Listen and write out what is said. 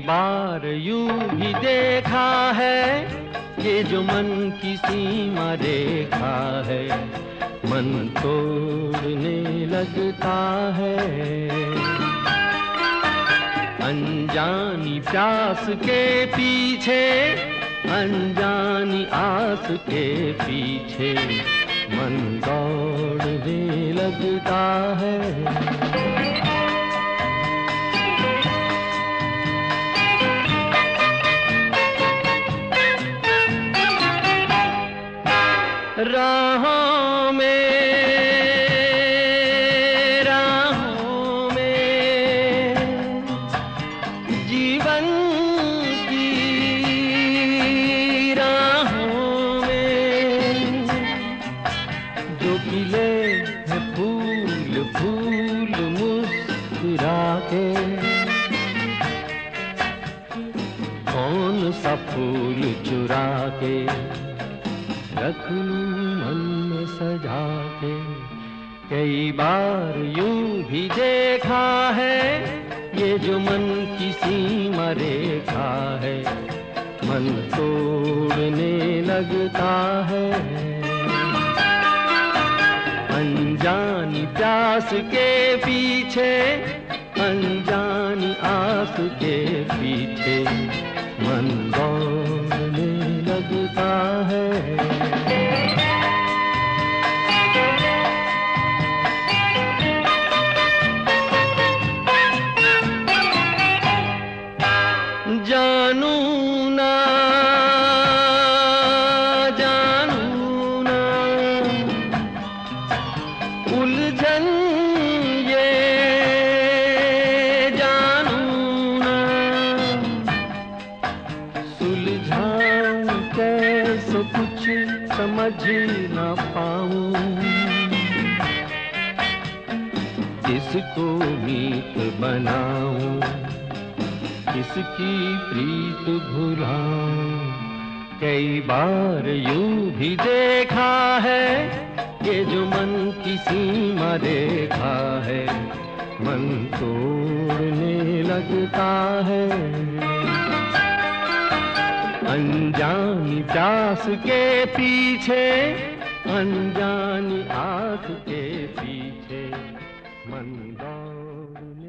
बार यूँ भी देखा है ये जो मन की सीमा देखा है, मन तोड़ने लगता है। अनजानी प्यास के पीछे, अनजानी आस के पीछे मन दौड़ने लगता है। जीवन फूल फूल मुस्कुरा के कौन सा फूल चुरा के रख मन में सजा के कई बार यूँ भी देखा है ये जो मन की सीमा रेखा है, मन तोड़ने लगता है। अनजानी प्यास के पीछे, अनजानी आस के कुछ समझ ना पाऊँ। किसको मीत बनाऊँ, किसकी प्रीत भुलाऊं। कई बार यूँ भी देखा है ये जो मन सीमा देखा है, मन तोड़ने लगता है। अनजानी प्यास के पीछे, अनजानी आँख के पीछे, मन दौड़ने